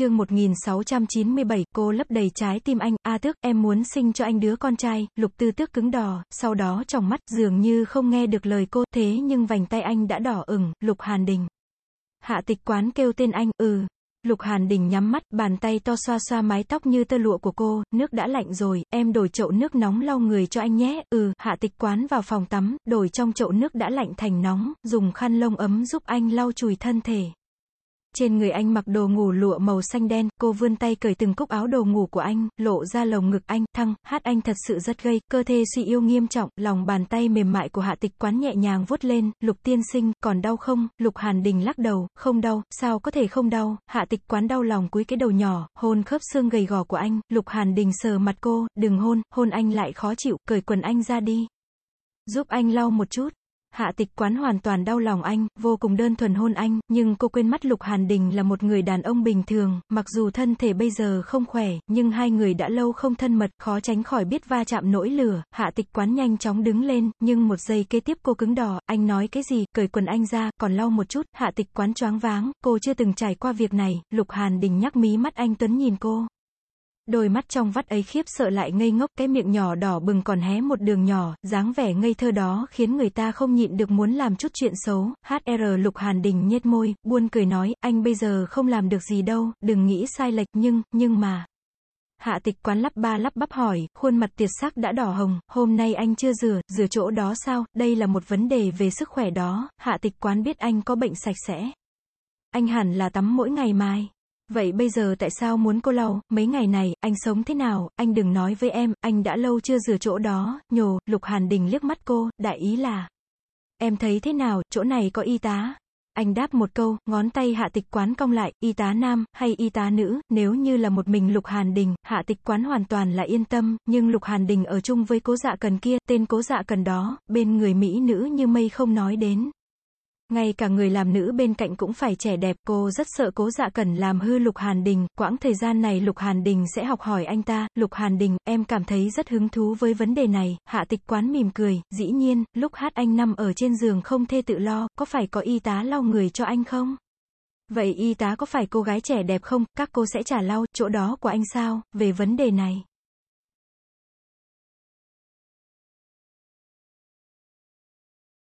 chương 1697, cô lấp đầy trái tim anh, A tước, em muốn sinh cho anh đứa con trai, lục tư tước cứng đỏ, sau đó trong mắt, dường như không nghe được lời cô, thế nhưng vành tay anh đã đỏ ửng, lục hàn đình. Hạ tịch quán kêu tên anh, ừ. Lục Hàn Đình nhắm mắt, bàn tay to xoa xoa mái tóc như tơ lụa của cô, nước đã lạnh rồi, em đổi chậu nước nóng lau người cho anh nhé, ừ, hạ tịch quán vào phòng tắm, đổi trong chậu nước đã lạnh thành nóng, dùng khăn lông ấm giúp anh lau chùi thân thể. Trên người anh mặc đồ ngủ lụa màu xanh đen, cô vươn tay cởi từng cúc áo đồ ngủ của anh, lộ ra lồng ngực anh, thăng, hát anh thật sự rất gây, cơ thể suy yêu nghiêm trọng, lòng bàn tay mềm mại của hạ tịch quán nhẹ nhàng vuốt lên, lục tiên sinh, còn đau không, lục hàn đình lắc đầu, không đau, sao có thể không đau, hạ tịch quán đau lòng cúi cái đầu nhỏ, hôn khớp xương gầy gò của anh, lục hàn đình sờ mặt cô, đừng hôn, hôn anh lại khó chịu, cởi quần anh ra đi. Giúp anh lau một chút. Hạ tịch quán hoàn toàn đau lòng anh, vô cùng đơn thuần hôn anh, nhưng cô quên mắt Lục Hàn Đình là một người đàn ông bình thường, mặc dù thân thể bây giờ không khỏe, nhưng hai người đã lâu không thân mật, khó tránh khỏi biết va chạm nỗi lửa, hạ tịch quán nhanh chóng đứng lên, nhưng một giây kế tiếp cô cứng đỏ, anh nói cái gì, cởi quần anh ra, còn lau một chút, hạ tịch quán choáng váng, cô chưa từng trải qua việc này, Lục Hàn Đình nhắc mí mắt anh Tuấn nhìn cô. Đôi mắt trong vắt ấy khiếp sợ lại ngây ngốc, cái miệng nhỏ đỏ bừng còn hé một đường nhỏ, dáng vẻ ngây thơ đó khiến người ta không nhịn được muốn làm chút chuyện xấu. HR Lục Hàn Đình nhếch môi, buôn cười nói, anh bây giờ không làm được gì đâu, đừng nghĩ sai lệch, nhưng, nhưng mà. Hạ tịch quán lắp ba lắp bắp hỏi, khuôn mặt tiệt sắc đã đỏ hồng, hôm nay anh chưa rửa, rửa chỗ đó sao, đây là một vấn đề về sức khỏe đó, hạ tịch quán biết anh có bệnh sạch sẽ. Anh hẳn là tắm mỗi ngày mai. Vậy bây giờ tại sao muốn cô lau, mấy ngày này, anh sống thế nào, anh đừng nói với em, anh đã lâu chưa rửa chỗ đó, nhồ, Lục Hàn Đình liếc mắt cô, đại ý là. Em thấy thế nào, chỗ này có y tá. Anh đáp một câu, ngón tay hạ tịch quán cong lại, y tá nam, hay y tá nữ, nếu như là một mình Lục Hàn Đình, hạ tịch quán hoàn toàn là yên tâm, nhưng Lục Hàn Đình ở chung với cố dạ cần kia, tên cố dạ cần đó, bên người Mỹ nữ như mây không nói đến. Ngay cả người làm nữ bên cạnh cũng phải trẻ đẹp, cô rất sợ cố dạ cẩn làm hư Lục Hàn Đình, quãng thời gian này Lục Hàn Đình sẽ học hỏi anh ta, Lục Hàn Đình, em cảm thấy rất hứng thú với vấn đề này, hạ tịch quán mỉm cười, dĩ nhiên, lúc hát anh nằm ở trên giường không thê tự lo, có phải có y tá lau người cho anh không? Vậy y tá có phải cô gái trẻ đẹp không, các cô sẽ trả lau, chỗ đó của anh sao, về vấn đề này.